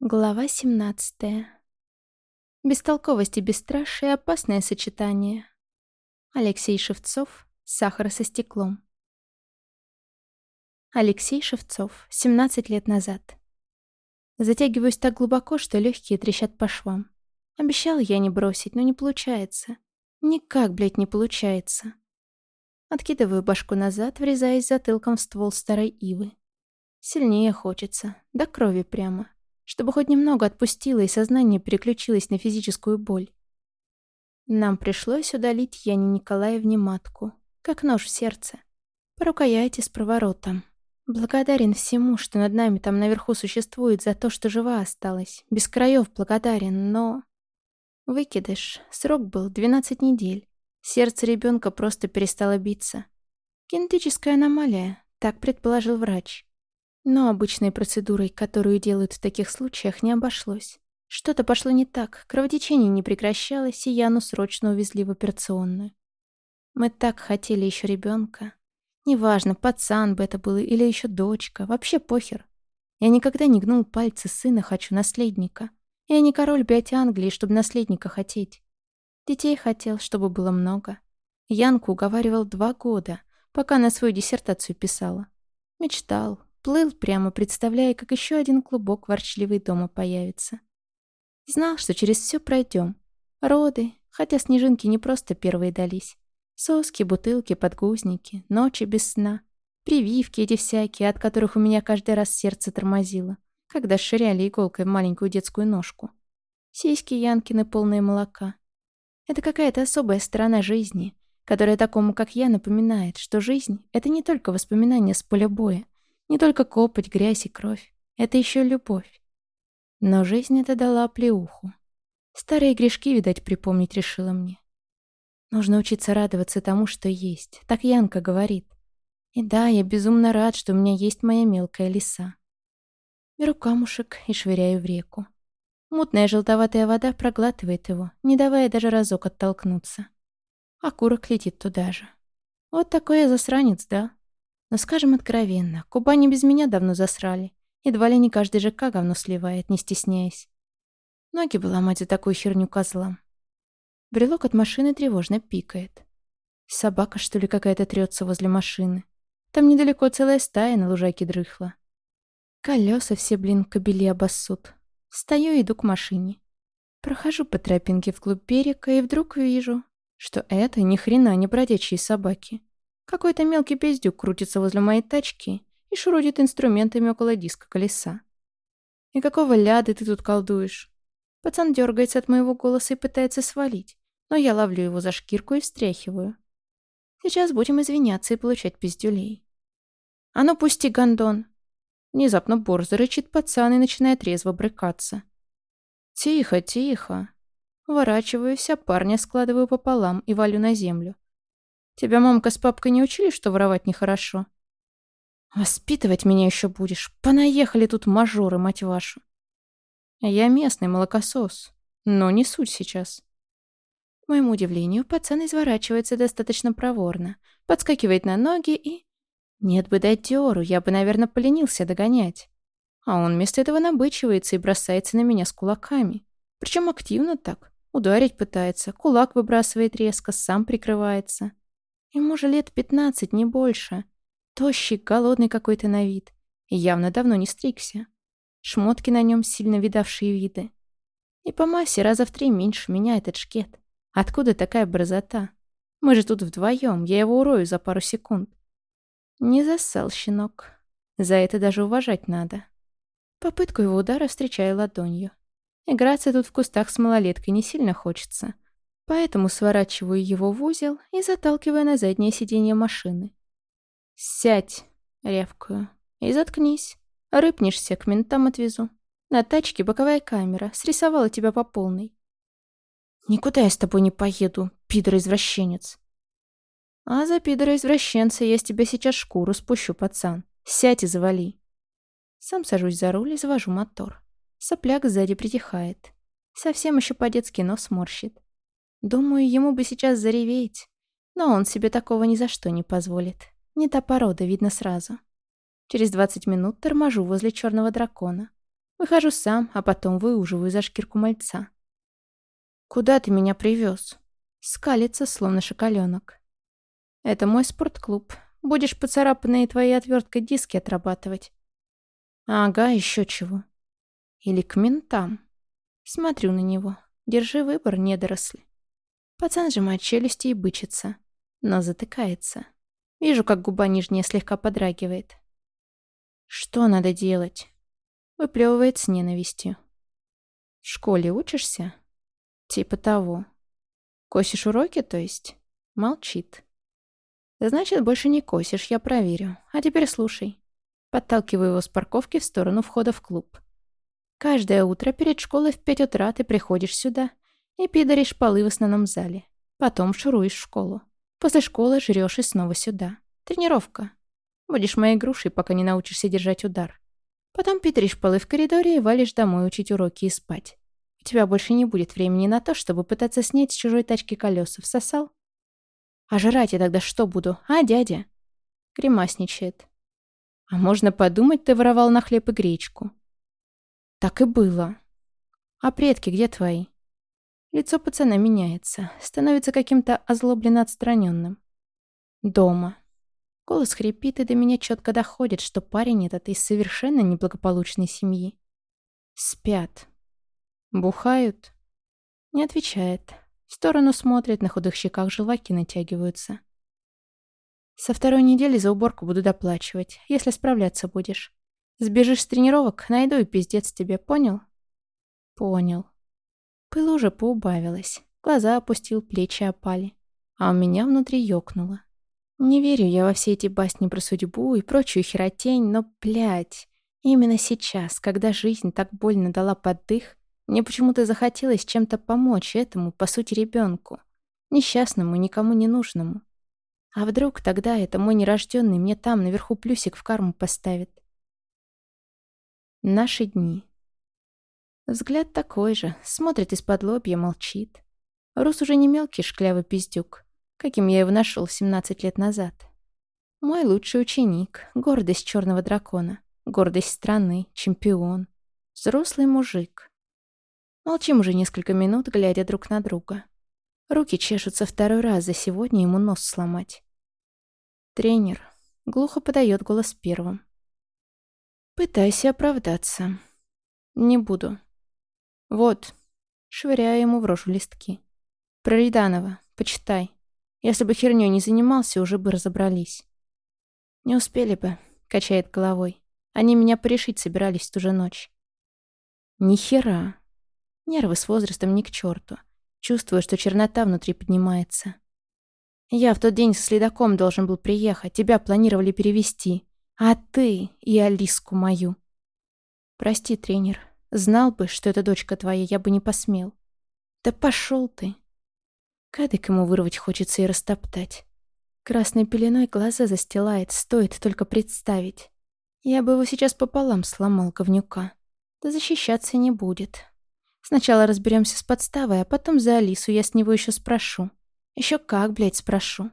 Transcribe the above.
Глава 17. Бестолковость и бесстрашие — опасное сочетание. Алексей Шевцов. Сахар со стеклом. Алексей Шевцов. 17 лет назад. Затягиваюсь так глубоко, что легкие трещат по швам. Обещал я не бросить, но не получается. Никак, блядь, не получается. Откидываю башку назад, врезаясь затылком в ствол старой ивы. Сильнее хочется, до крови прямо чтобы хоть немного отпустило и сознание переключилось на физическую боль. Нам пришлось удалить Яне Николаевне матку, как нож в сердце, по рукояти с проворотом. Благодарен всему, что над нами там наверху существует за то, что жива осталась. Без краев благодарен, но... Выкидыш. Срок был 12 недель. Сердце ребенка просто перестало биться. Генетическая аномалия, так предположил врач. Но обычной процедурой, которую делают в таких случаях, не обошлось. Что-то пошло не так, кровотечение не прекращалось, и Яну срочно увезли в операционную. Мы так хотели еще ребенка. Неважно, пацан бы это был или еще дочка, вообще похер. Я никогда не гнул пальцы сына, хочу наследника. Я не король блядь, Англии, чтобы наследника хотеть. Детей хотел, чтобы было много. Янку уговаривал два года, пока на свою диссертацию писала. Мечтал, Плыл прямо, представляя, как еще один клубок ворчливый дома появится. Знал, что через все пройдем. Роды, хотя снежинки не просто первые дались. Соски, бутылки, подгузники, ночи без сна. Прививки эти всякие, от которых у меня каждый раз сердце тормозило, когда ширяли иголкой маленькую детскую ножку. Сиськи Янкины полные молока. Это какая-то особая сторона жизни, которая такому, как я, напоминает, что жизнь — это не только воспоминания с поля боя, не только копоть, грязь и кровь. Это еще любовь. Но жизнь это дала плеуху. Старые грешки, видать, припомнить решила мне. Нужно учиться радоваться тому, что есть. Так Янка говорит. И да, я безумно рад, что у меня есть моя мелкая лиса. Беру камушек и швыряю в реку. Мутная желтоватая вода проглатывает его, не давая даже разок оттолкнуться. А курок летит туда же. Вот такой я засранец, да? Но скажем откровенно, Кубани без меня давно засрали. Едва ли не каждый ЖК говно сливает, не стесняясь. Ноги бы ломать за такую херню козлам. Брелок от машины тревожно пикает. Собака, что ли, какая-то трется возле машины. Там недалеко целая стая на лужайке дрыхла. Колеса все, блин, кобели обоссут. Стою и иду к машине. Прохожу по тропинке вглубь берега и вдруг вижу, что это ни хрена не бродячие собаки. Какой-то мелкий пиздюк крутится возле моей тачки и шурудит инструментами около диска колеса. «И какого ляды ты тут колдуешь?» Пацан дергается от моего голоса и пытается свалить, но я ловлю его за шкирку и встряхиваю. Сейчас будем извиняться и получать пиздюлей. «А ну пусти, гондон!» Внезапно борзо зарычит пацан и начинает резво брыкаться. «Тихо, тихо!» Уворачиваюсь, а парня складываю пополам и валю на землю. Тебя мамка с папкой не учили, что воровать нехорошо? Воспитывать меня еще будешь. Понаехали тут мажоры, мать вашу. Я местный молокосос, но не суть сейчас. К моему удивлению, пацан изворачивается достаточно проворно, подскакивает на ноги и... Нет бы дать дёру, я бы, наверное, поленился догонять. А он вместо этого набычивается и бросается на меня с кулаками. Причем активно так. Ударить пытается, кулак выбрасывает резко, сам прикрывается. Ему же лет пятнадцать, не больше. Тощий, голодный какой-то на вид. И явно давно не стригся. Шмотки на нем сильно видавшие виды. И по массе раза в три меньше меня этот шкет. Откуда такая борзота? Мы же тут вдвоем, я его урою за пару секунд. Не засал щенок. За это даже уважать надо. Попытку его удара встречаю ладонью. Играться тут в кустах с малолеткой не сильно хочется. Поэтому сворачиваю его в узел и заталкиваю на заднее сиденье машины. «Сядь!» — рявкаю. «И заткнись. Рыпнешься, к ментам отвезу. На тачке боковая камера. Срисовала тебя по полной». «Никуда я с тобой не поеду, пидор-извращенец». «А за пидора-извращенца я с тебя сейчас шкуру спущу, пацан. Сядь и завали». Сам сажусь за руль и завожу мотор. Сопляк сзади притихает. Совсем еще по-детски нос морщит. Думаю, ему бы сейчас зареветь. Но он себе такого ни за что не позволит. Не та порода, видно сразу. Через 20 минут торможу возле черного дракона. Выхожу сам, а потом выуживаю за шкирку мальца. «Куда ты меня привез? Скалится, словно шоколенок. «Это мой спортклуб. Будешь поцарапанные твоей отверткой диски отрабатывать». «Ага, еще чего». «Или к ментам». Смотрю на него. Держи выбор, недоросли. Пацан сжимает челюсти и бычится, но затыкается. Вижу, как губа нижняя слегка подрагивает. «Что надо делать?» Выплевывает с ненавистью. «В школе учишься?» «Типа того». «Косишь уроки, то есть?» Молчит. «Значит, больше не косишь, я проверю. А теперь слушай». Подталкиваю его с парковки в сторону входа в клуб. «Каждое утро перед школой в пять утра ты приходишь сюда и пидоришь полы в основном зале. Потом шуруешь в школу. После школы жрешь и снова сюда. Тренировка. Будешь моей грушей, пока не научишься держать удар. Потом пидришь полы в коридоре и валишь домой учить уроки и спать. У тебя больше не будет времени на то, чтобы пытаться снять с чужой тачки колеса. Всосал? А жрать я тогда что буду, а, дядя? Гримасничает. А можно подумать, ты воровал на хлеб и гречку. Так и было. А предки где твои? Лицо пацана меняется, становится каким-то озлобленно отстраненным. Дома. Голос хрипит, и до меня четко доходит, что парень этот из совершенно неблагополучной семьи. Спят. Бухают. Не отвечает. В сторону смотрит, на худых щеках желваки натягиваются. Со второй недели за уборку буду доплачивать, если справляться будешь. Сбежишь с тренировок, найду и пиздец тебе, понял? Понял. Пыл уже поубавилась. Глаза опустил, плечи опали. А у меня внутри ёкнуло. Не верю я во все эти басни про судьбу и прочую херотень, но, блядь, именно сейчас, когда жизнь так больно дала поддых, мне почему-то захотелось чем-то помочь этому, по сути, ребенку, Несчастному, никому не нужному. А вдруг тогда это мой нерожденный мне там, наверху, плюсик в карму поставит? Наши дни. Взгляд такой же, смотрит из-под лобья, молчит. Рус уже не мелкий шклявый пиздюк каким я его нашел 17 лет назад. Мой лучший ученик, гордость черного дракона, гордость страны, чемпион, взрослый мужик. Молчим уже несколько минут, глядя друг на друга. Руки чешутся второй раз за сегодня ему нос сломать. Тренер глухо подает голос первым. Пытайся оправдаться. Не буду. Вот, швыряю ему в рожу листки. Про почитай. Если бы хернёй не занимался, уже бы разобрались. Не успели бы, качает головой. Они меня порешить собирались ту же ночь. Ни хера. Нервы с возрастом ни к черту. Чувствую, что чернота внутри поднимается. Я в тот день со следаком должен был приехать, тебя планировали перевести. А ты и Алиску мою. Прости, тренер. Знал бы, что это дочка твоя, я бы не посмел. Да пошел ты. Кадык ему вырвать хочется и растоптать. Красной пеленой глаза застилает, стоит только представить. Я бы его сейчас пополам сломал, говнюка. Да защищаться не будет. Сначала разберемся с подставой, а потом за Алису я с него еще спрошу. Еще как, блядь, спрошу.